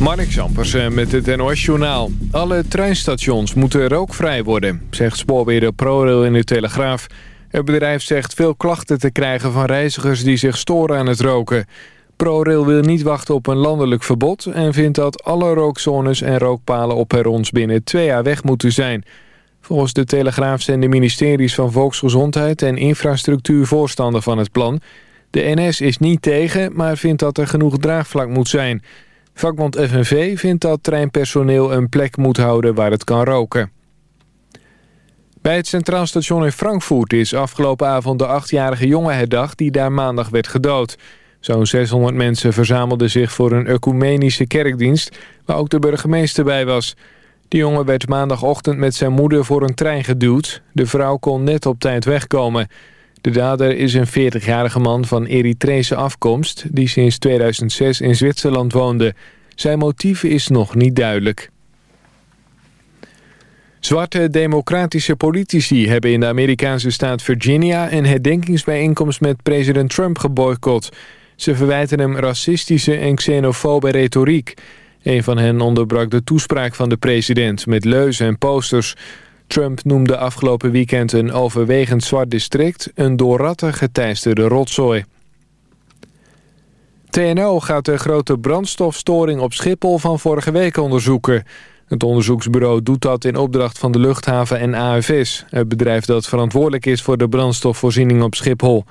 Mark Zampersen met het NOS-journaal. Alle treinstations moeten rookvrij worden, zegt spoorbeheerder ProRail in de Telegraaf. Het bedrijf zegt veel klachten te krijgen van reizigers die zich storen aan het roken. ProRail wil niet wachten op een landelijk verbod... en vindt dat alle rookzones en rookpalen op perrons binnen twee jaar weg moeten zijn. Volgens de Telegraaf zijn de ministeries van Volksgezondheid en Infrastructuur voorstander van het plan. De NS is niet tegen, maar vindt dat er genoeg draagvlak moet zijn... Vakbond FNV vindt dat treinpersoneel een plek moet houden waar het kan roken. Bij het Centraal Station in Frankfurt is afgelopen avond de achtjarige jongen herdacht die daar maandag werd gedood. Zo'n 600 mensen verzamelden zich voor een ecumenische kerkdienst waar ook de burgemeester bij was. De jongen werd maandagochtend met zijn moeder voor een trein geduwd. De vrouw kon net op tijd wegkomen. De dader is een 40-jarige man van Eritrese afkomst... die sinds 2006 in Zwitserland woonde. Zijn motief is nog niet duidelijk. Zwarte democratische politici hebben in de Amerikaanse staat Virginia... een herdenkingsbijeenkomst met president Trump geboycott. Ze verwijten hem racistische en xenofobe retoriek. Een van hen onderbrak de toespraak van de president met leuzen en posters... Trump noemde afgelopen weekend een overwegend zwart district... een door ratten geteisterde rotzooi. TNO gaat de grote brandstofstoring op Schiphol van vorige week onderzoeken. Het onderzoeksbureau doet dat in opdracht van de luchthaven en AFS... het bedrijf dat verantwoordelijk is voor de brandstofvoorziening op Schiphol.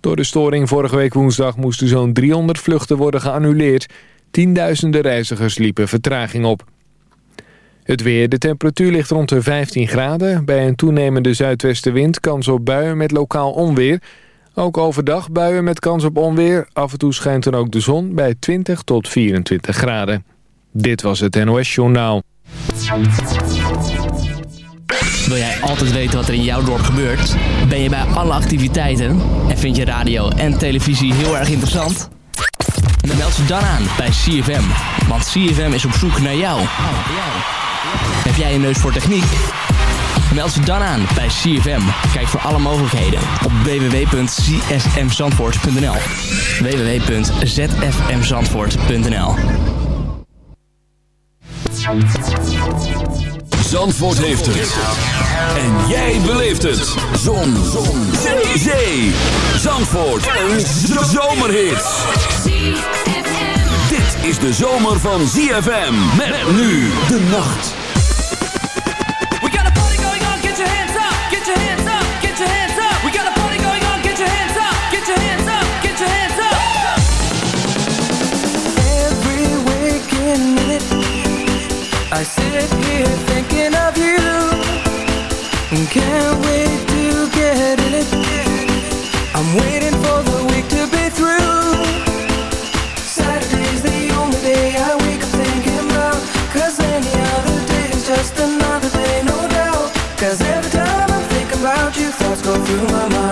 Door de storing vorige week woensdag moesten zo'n 300 vluchten worden geannuleerd. Tienduizenden reizigers liepen vertraging op. Het weer. De temperatuur ligt rond de 15 graden. Bij een toenemende zuidwestenwind kans op buien met lokaal onweer. Ook overdag buien met kans op onweer. Af en toe schijnt dan ook de zon bij 20 tot 24 graden. Dit was het NOS Journaal. Wil jij altijd weten wat er in jouw dorp gebeurt? Ben je bij alle activiteiten? En vind je radio en televisie heel erg interessant? Meld ze dan aan bij CFM. Want CFM is op zoek naar jou. Heb jij een neus voor techniek? Meld ze dan aan bij CFM. Kijk voor alle mogelijkheden op www.csmzandvoort.nl www.zfmzandvoort.nl Zandvoort heeft het. En jij beleeft het. Zon. Zon. Zee. Zandvoort. Een zomerhit. Dit is de zomer van ZFM. Met nu de nacht. We got a party going on, get your hands up, get your hands up, get your hands up. We got a party going on, get your hands up, get your hands up, get your hands up. Every waking minute, I sit here thinking of you. And can't wait to get in it. I'm waiting for the week to be thoughts go through my mind.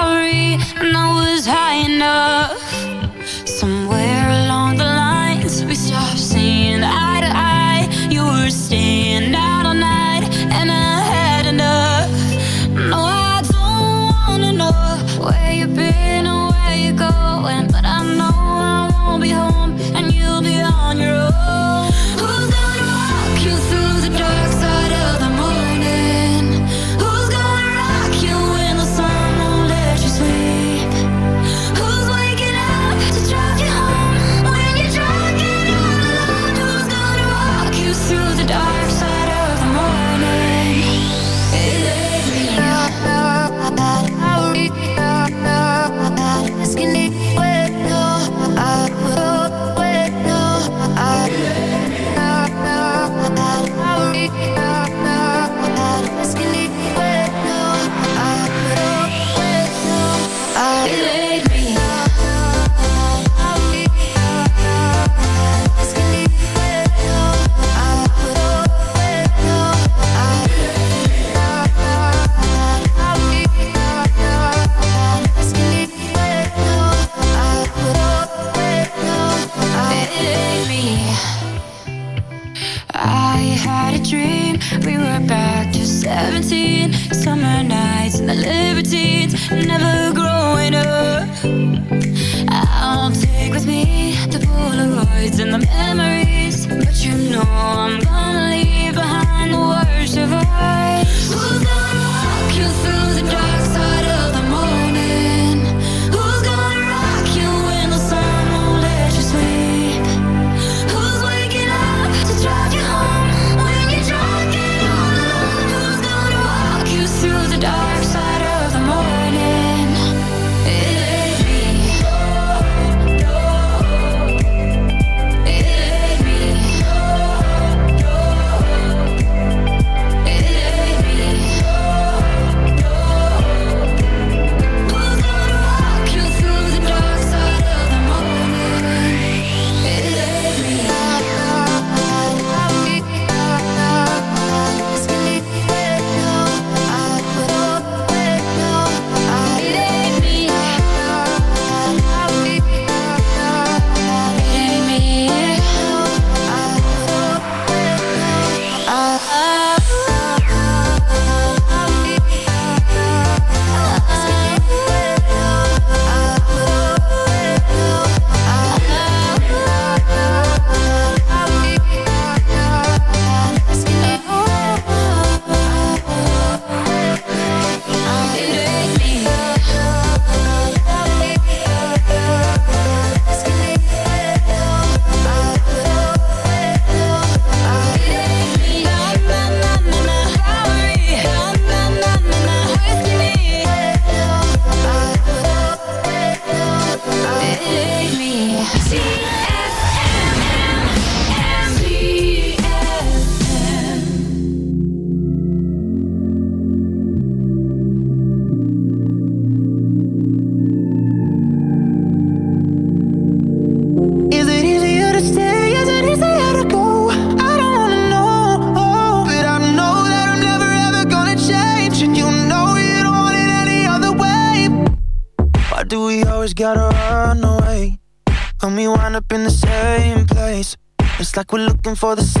for the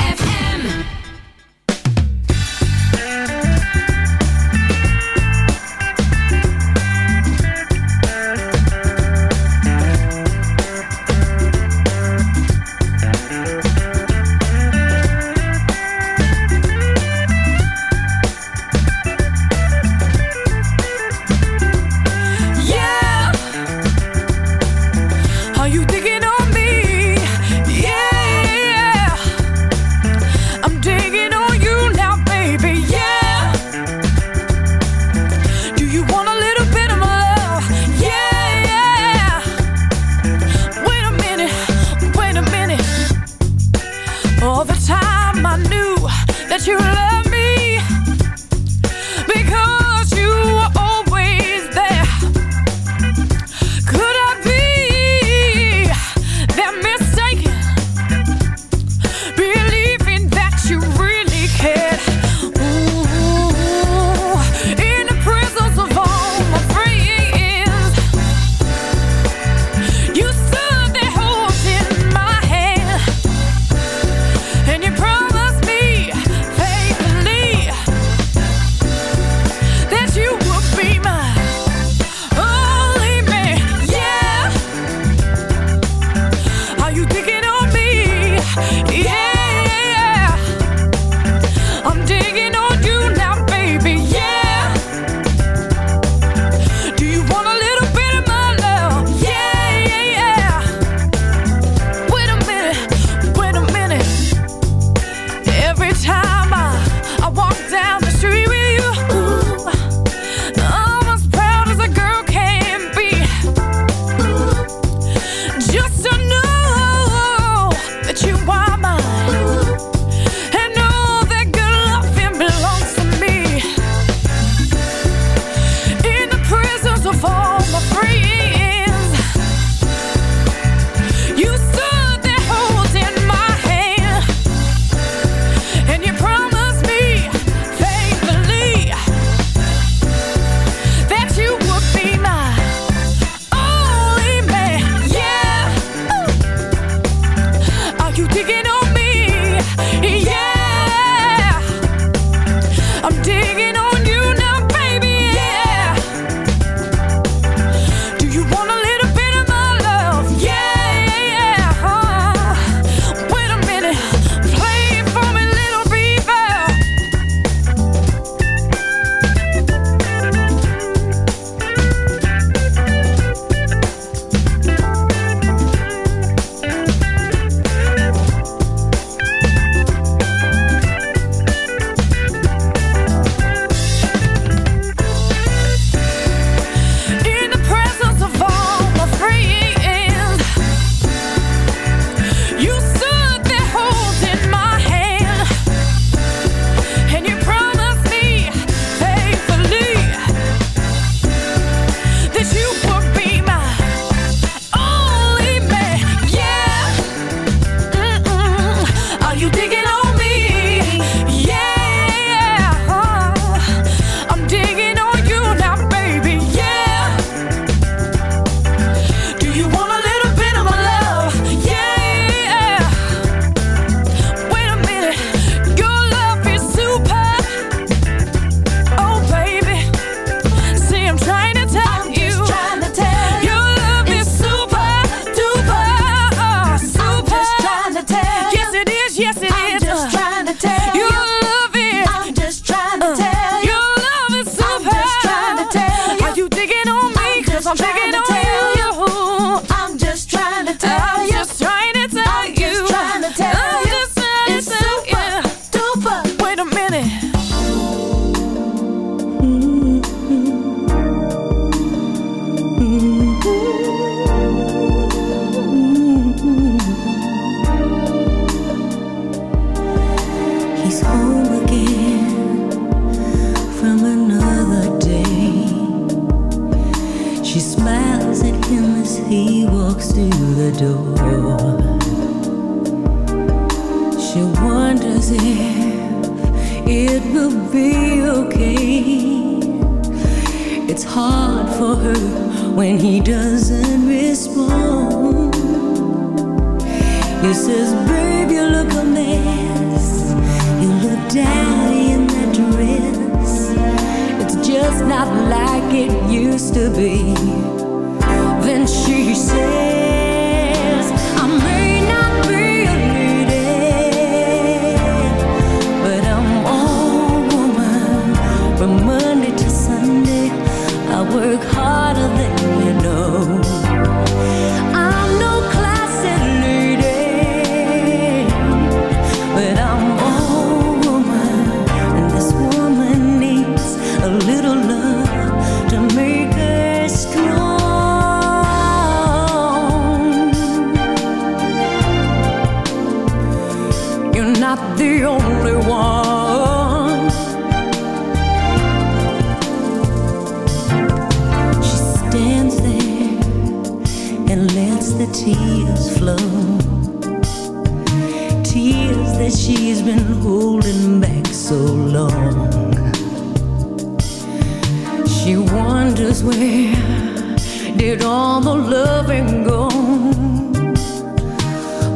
wonders where did all the loving go?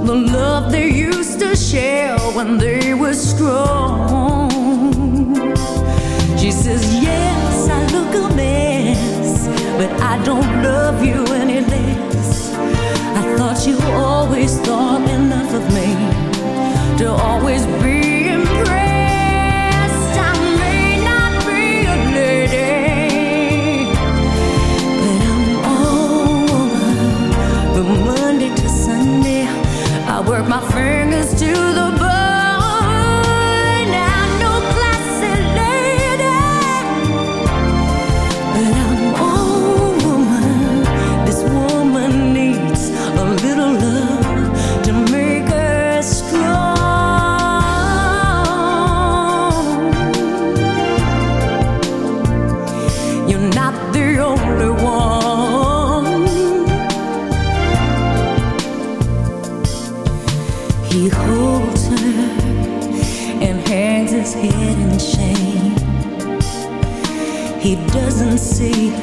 The love they used to share when they were strong. She says, Yes, I look a mess, but I don't love you any less. I thought you always thought enough of me to always be. is too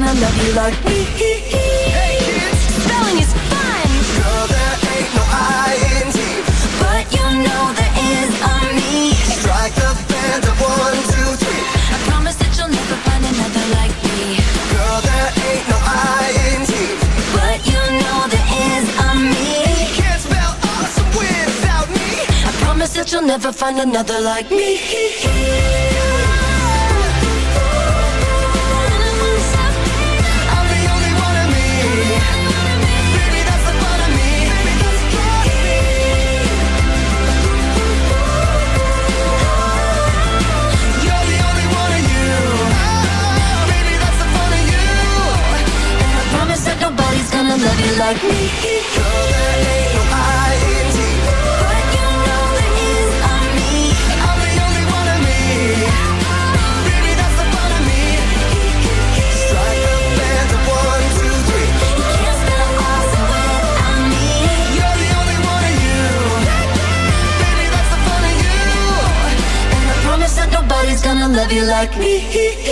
gonna love you like me. Hey kids, spelling is fun. Girl, there ain't no INT, but you know there is a me. Strike the band of one, two, three. I promise that you'll never find another like me. Girl, there ain't no INT, but you know there is a me. And you can't spell awesome without me. I promise that you'll never find another like me. like me. You the only one of me. Baby, that's the fun of me. Strike band one, two, three. You can't me. You're the only one of you. Baby, that's the fun of you. And I promise that nobody's gonna love you like me.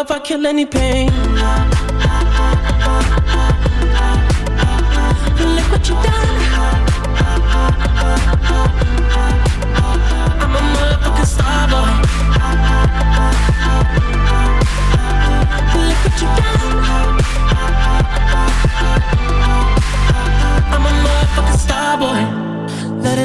If I kill any pain. Look what you done.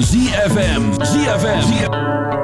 ZFM. ZFM.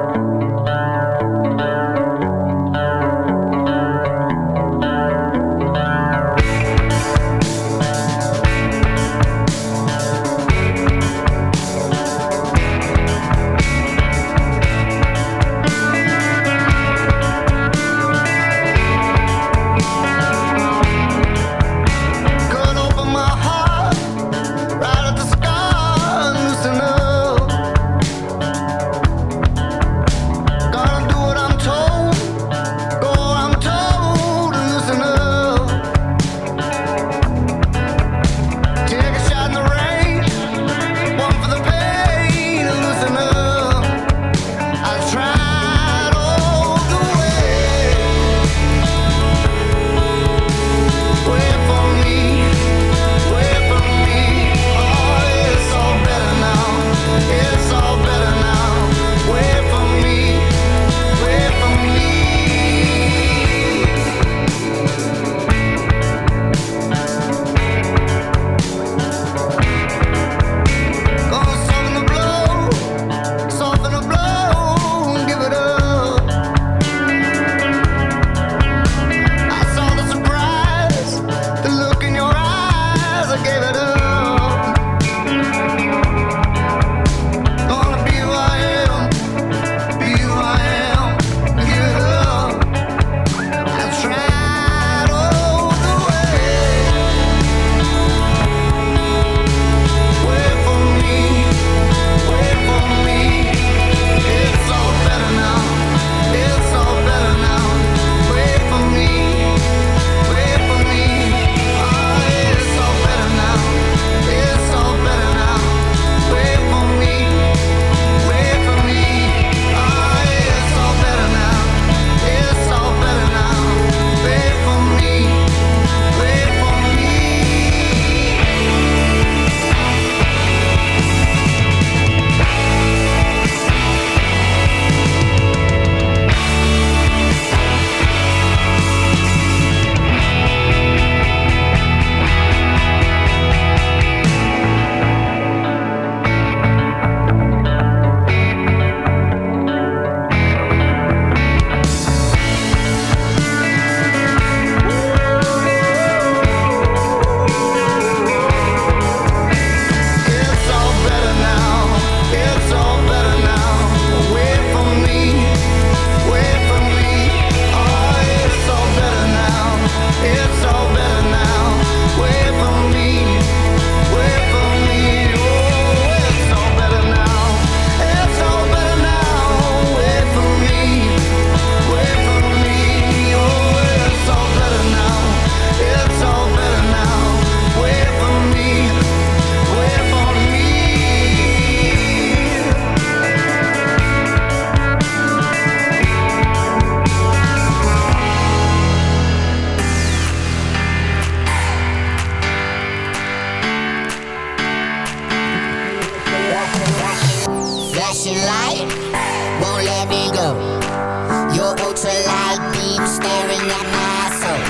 staring at my soul.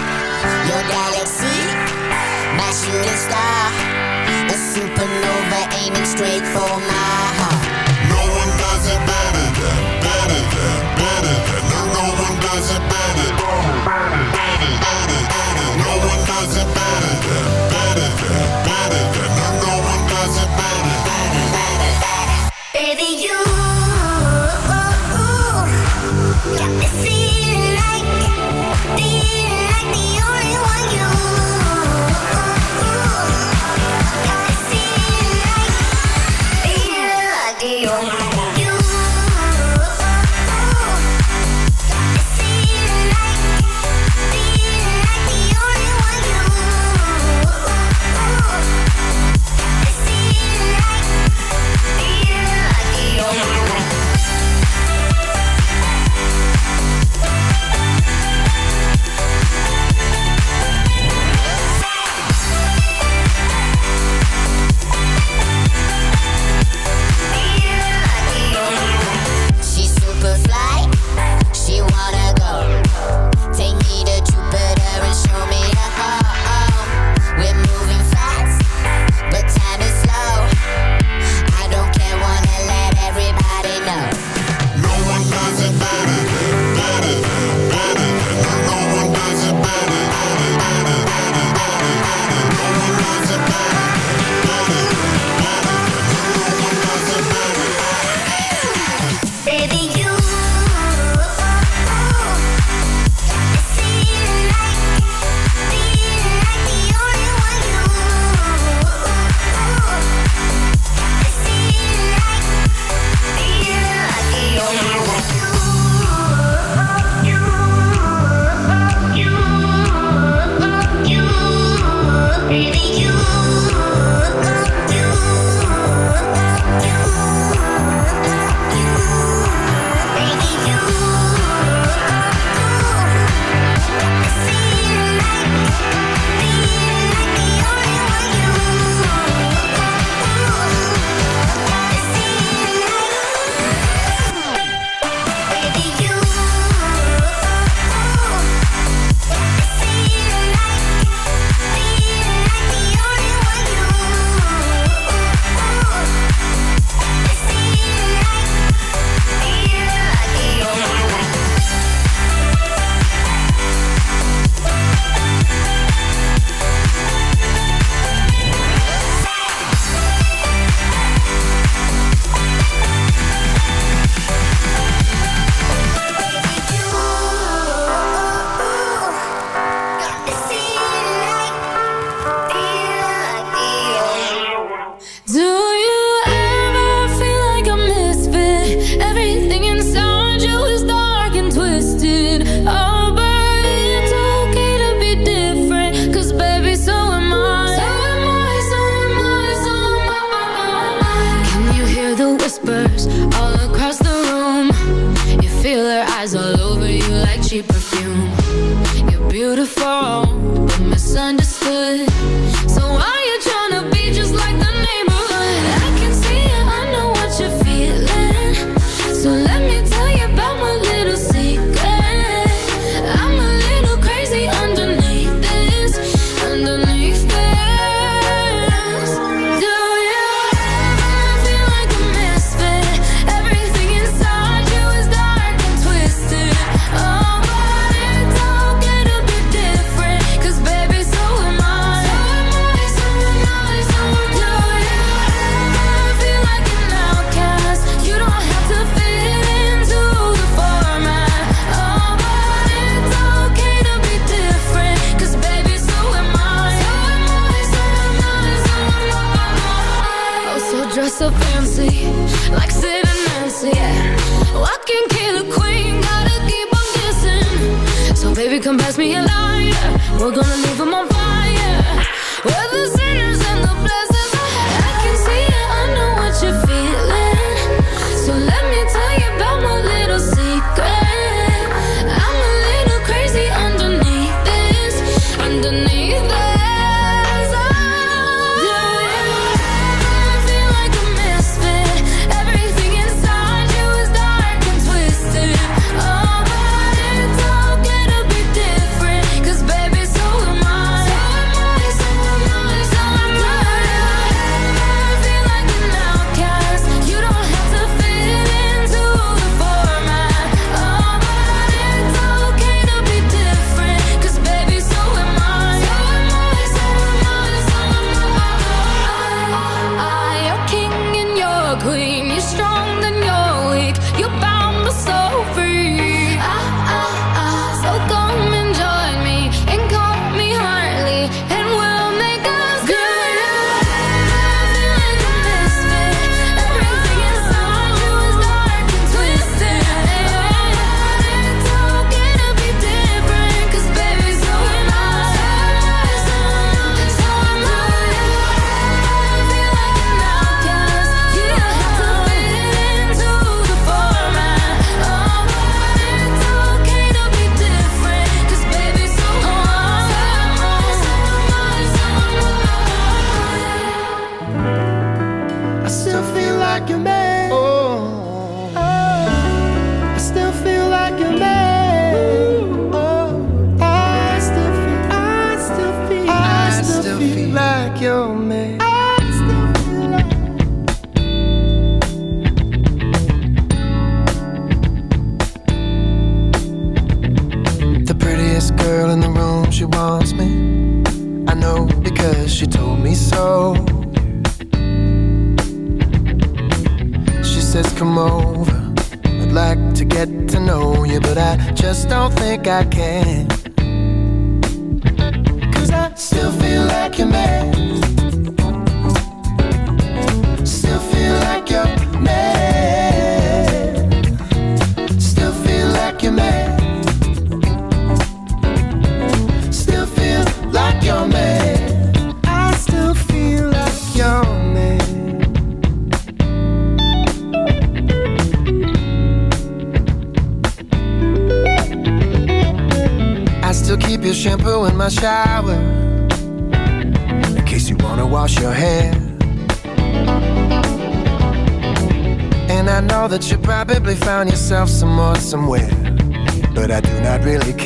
Your galaxy, my shooting star, a supernova aiming straight for my